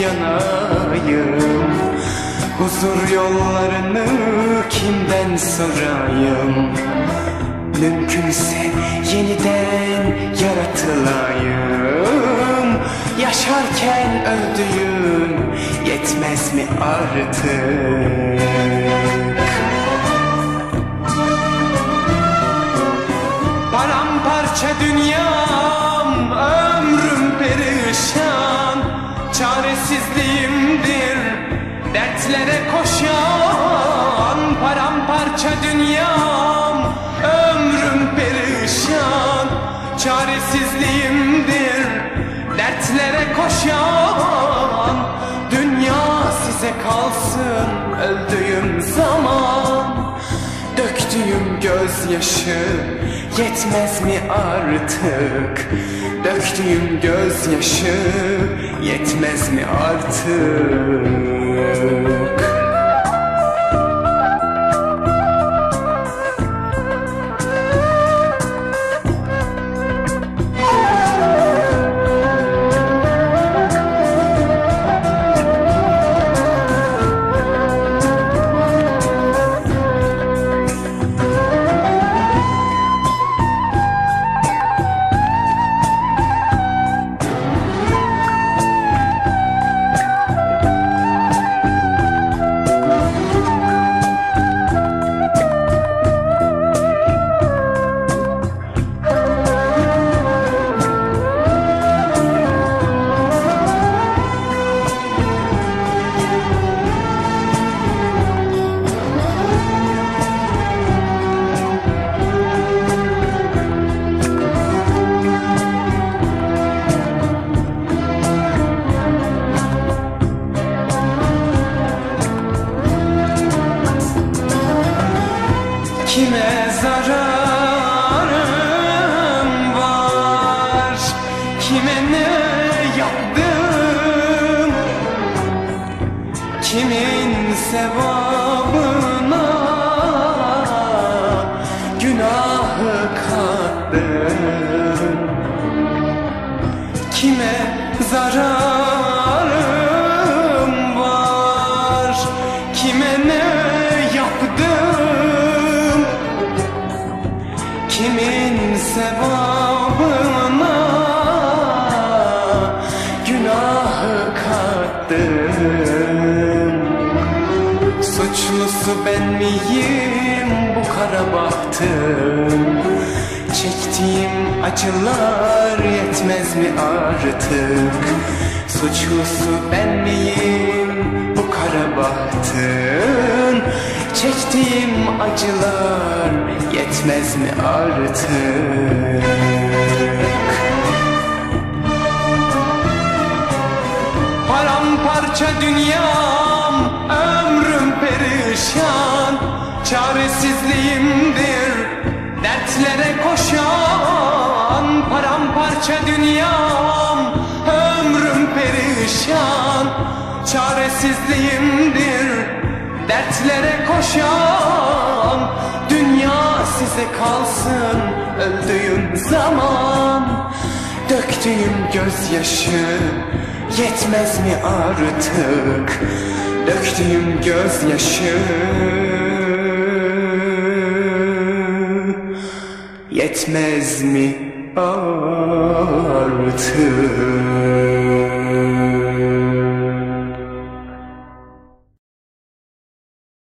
yanayım. Huzur yollarını kimden sorayım? Mümkünse yeniden yaratılayım. Yaşarken öldüğüm yetmez mi artık? Koşan Paramparça dünyam, ömrüm perişan Çaresizliğimdir dertlere koşan Dünya size kalsın öldüğüm zaman Döktüğüm gözyaşı yetmez mi artık? Döktüğüm gözyaşı yetmez mi artık? Kime zararım Suçlusu ben miyim bu kara bahtım Çektiğim acılar yetmez mi artık? Suçlusu ben miyim bu kara bahtın? Çektiğim acılar yetmez mi artık? Paramparça dünyam, dertlere koşan Paramparça dünyam, ömrüm perişan Çaresizliğimdir. Dertlere koşan Dünya size kalsın öldüğüm zaman. Döktüğüm gözyaşı yetmez mi artık? Döktüğüm gözyaşı yetmez mi? Artık